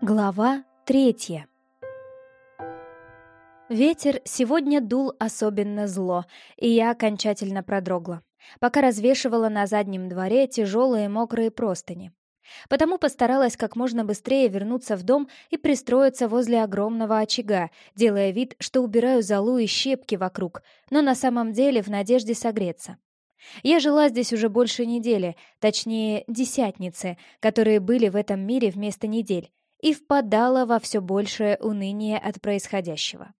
Глава третья Ветер сегодня дул особенно зло, и я окончательно продрогла, пока развешивала на заднем дворе тяжелые мокрые простыни. Потому постаралась как можно быстрее вернуться в дом и пристроиться возле огромного очага, делая вид, что убираю золу и щепки вокруг, но на самом деле в надежде согреться. Я жила здесь уже больше недели, точнее, десятницы, которые были в этом мире вместо недель, и впадала во все большее уныние от происходящего.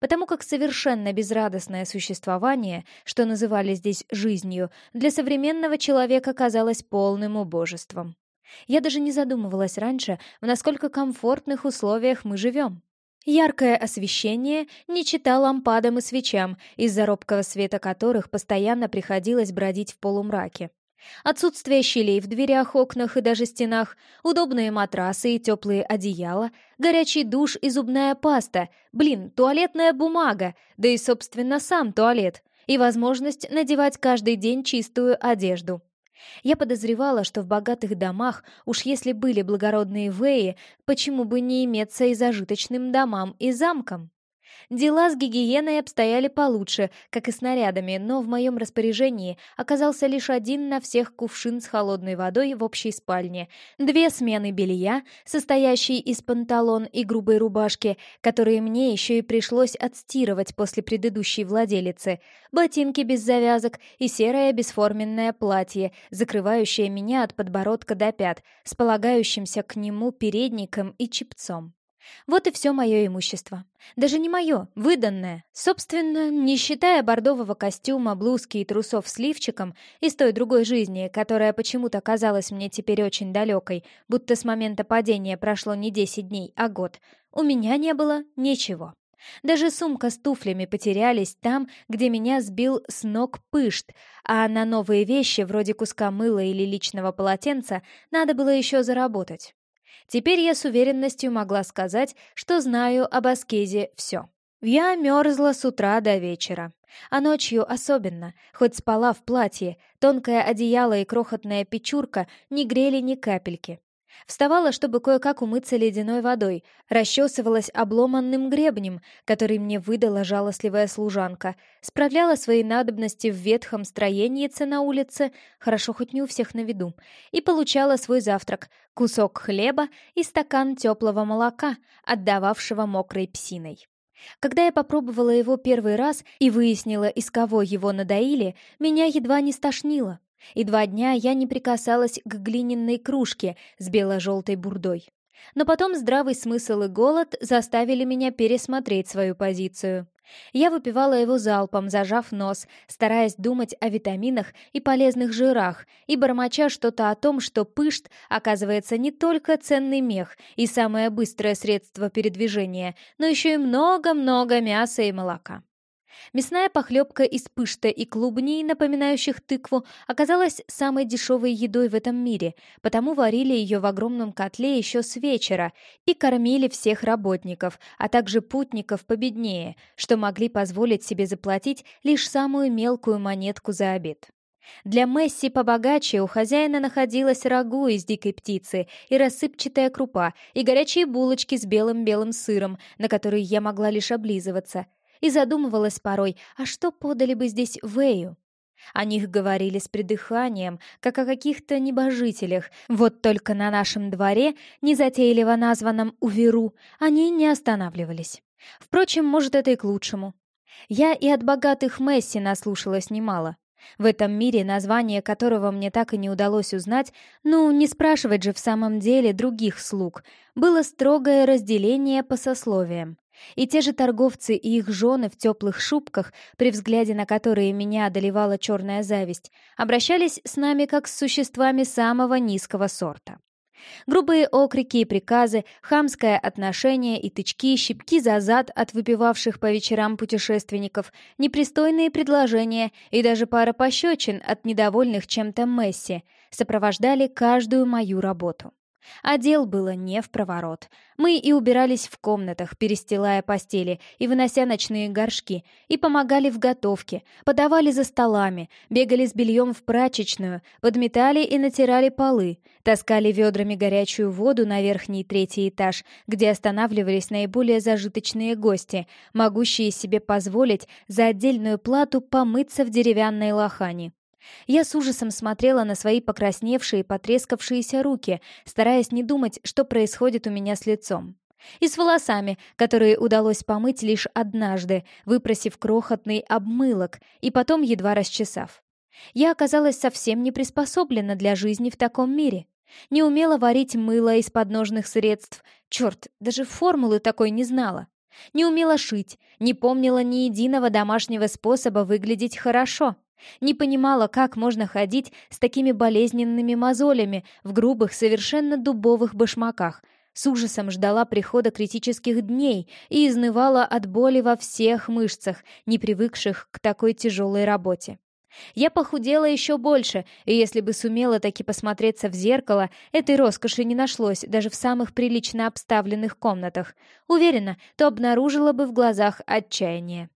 Потому как совершенно безрадостное существование, что называли здесь жизнью, для современного человека казалось полным убожеством. Я даже не задумывалась раньше, в насколько комфортных условиях мы живем. Яркое освещение не чита лампадам и свечам, из-за робкого света которых постоянно приходилось бродить в полумраке. Отсутствие щелей в дверях, окнах и даже стенах, удобные матрасы и теплые одеяла, горячий душ и зубная паста, блин, туалетная бумага, да и, собственно, сам туалет, и возможность надевать каждый день чистую одежду. Я подозревала, что в богатых домах, уж если были благородные веи, почему бы не иметься и зажиточным домам и замкам? Дела с гигиеной обстояли получше, как и с нарядами, но в моем распоряжении оказался лишь один на всех кувшин с холодной водой в общей спальне, две смены белья, состоящие из панталон и грубой рубашки, которые мне еще и пришлось отстирывать после предыдущей владелицы, ботинки без завязок и серое бесформенное платье, закрывающее меня от подбородка до пят, с полагающимся к нему передником и чепцом. Вот и все мое имущество. Даже не мое, выданное. Собственно, не считая бордового костюма, блузки и трусов с лифчиком из той другой жизни, которая почему-то казалась мне теперь очень далекой, будто с момента падения прошло не 10 дней, а год, у меня не было ничего. Даже сумка с туфлями потерялись там, где меня сбил с ног пышт, а на новые вещи, вроде куска мыла или личного полотенца, надо было еще заработать. Теперь я с уверенностью могла сказать, что знаю об аскезе все. Я мерзла с утра до вечера. А ночью особенно, хоть спала в платье, тонкое одеяло и крохотная печурка не грели ни капельки. Вставала, чтобы кое-как умыться ледяной водой, расчесывалась обломанным гребнем, который мне выдала жалостливая служанка, справляла свои надобности в ветхом строеннице на улице, хорошо хоть не у всех на виду, и получала свой завтрак — кусок хлеба и стакан теплого молока, отдававшего мокрой псиной. Когда я попробовала его первый раз и выяснила, из кого его надоили, меня едва не стошнило и два дня я не прикасалась к глиняной кружке с бело-желтой бурдой. Но потом здравый смысл и голод заставили меня пересмотреть свою позицию. Я выпивала его залпом, зажав нос, стараясь думать о витаминах и полезных жирах, и бормоча что-то о том, что пышт оказывается не только ценный мех и самое быстрое средство передвижения, но еще и много-много мяса и молока. Мясная похлебка из пышта и клубней, напоминающих тыкву, оказалась самой дешевой едой в этом мире, потому варили ее в огромном котле еще с вечера и кормили всех работников, а также путников победнее, что могли позволить себе заплатить лишь самую мелкую монетку за обед. Для Месси побогаче у хозяина находилась рагу из дикой птицы и рассыпчатая крупа, и горячие булочки с белым-белым сыром, на которые я могла лишь облизываться — и задумывалась порой, а что подали бы здесь Вэю? О них говорили с придыханием, как о каких-то небожителях. Вот только на нашем дворе, незатейливо названном Уверу, они не останавливались. Впрочем, может, это и к лучшему. Я и от богатых Месси наслушалась немало. В этом мире, название которого мне так и не удалось узнать, ну, не спрашивать же в самом деле других слуг, было строгое разделение по сословиям. И те же торговцы и их жены в теплых шубках, при взгляде на которые меня одолевала черная зависть, обращались с нами как с существами самого низкого сорта. Грубые окрики и приказы, хамское отношение и тычки, щипки за зад от выпивавших по вечерам путешественников, непристойные предложения и даже пара пощечин от недовольных чем-то Месси сопровождали каждую мою работу. А дел было не в проворот. Мы и убирались в комнатах, перестилая постели и вынося ночные горшки, и помогали в готовке, подавали за столами, бегали с бельем в прачечную, подметали и натирали полы, таскали ведрами горячую воду на верхний третий этаж, где останавливались наиболее зажиточные гости, могущие себе позволить за отдельную плату помыться в деревянной лохане. Я с ужасом смотрела на свои покрасневшие и потрескавшиеся руки, стараясь не думать, что происходит у меня с лицом. И с волосами, которые удалось помыть лишь однажды, выпросив крохотный обмылок и потом едва расчесав. Я оказалась совсем не приспособлена для жизни в таком мире. Не умела варить мыло из подножных средств. Черт, даже формулы такой не знала. Не умела шить, не помнила ни единого домашнего способа выглядеть хорошо. Не понимала, как можно ходить с такими болезненными мозолями в грубых, совершенно дубовых башмаках. С ужасом ждала прихода критических дней и изнывала от боли во всех мышцах, не привыкших к такой тяжелой работе. Я похудела еще больше, и если бы сумела таки посмотреться в зеркало, этой роскоши не нашлось даже в самых прилично обставленных комнатах. Уверена, то обнаружила бы в глазах отчаяние.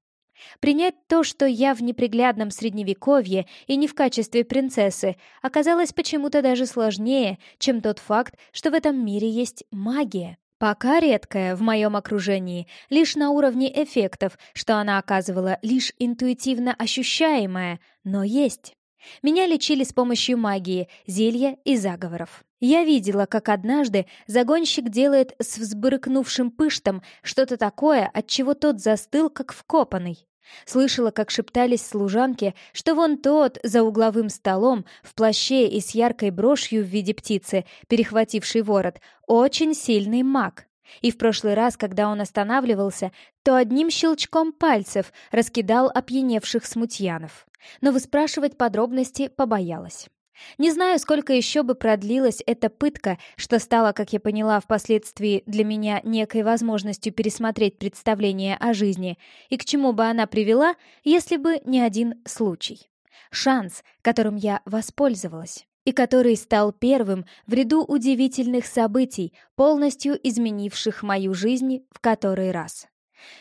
Принять то, что я в неприглядном средневековье и не в качестве принцессы, оказалось почему-то даже сложнее, чем тот факт, что в этом мире есть магия. Пока редкая в моем окружении, лишь на уровне эффектов, что она оказывала лишь интуитивно ощущаемая, но есть. Меня лечили с помощью магии, зелья и заговоров. Я видела, как однажды загонщик делает с взбрыкнувшим пыштом что-то такое, от чего тот застыл, как вкопанный. Слышала, как шептались служанки, что вон тот за угловым столом в плаще и с яркой брошью в виде птицы, перехвативший ворот, очень сильный маг. И в прошлый раз, когда он останавливался, то одним щелчком пальцев раскидал опьяневших смутьянов. Но выспрашивать подробности побоялась. Не знаю, сколько еще бы продлилась эта пытка, что стало, как я поняла, впоследствии для меня некой возможностью пересмотреть представление о жизни, и к чему бы она привела, если бы не один случай. Шанс, которым я воспользовалась, и который стал первым в ряду удивительных событий, полностью изменивших мою жизнь в который раз,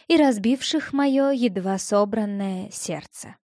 и разбивших мое едва собранное сердце.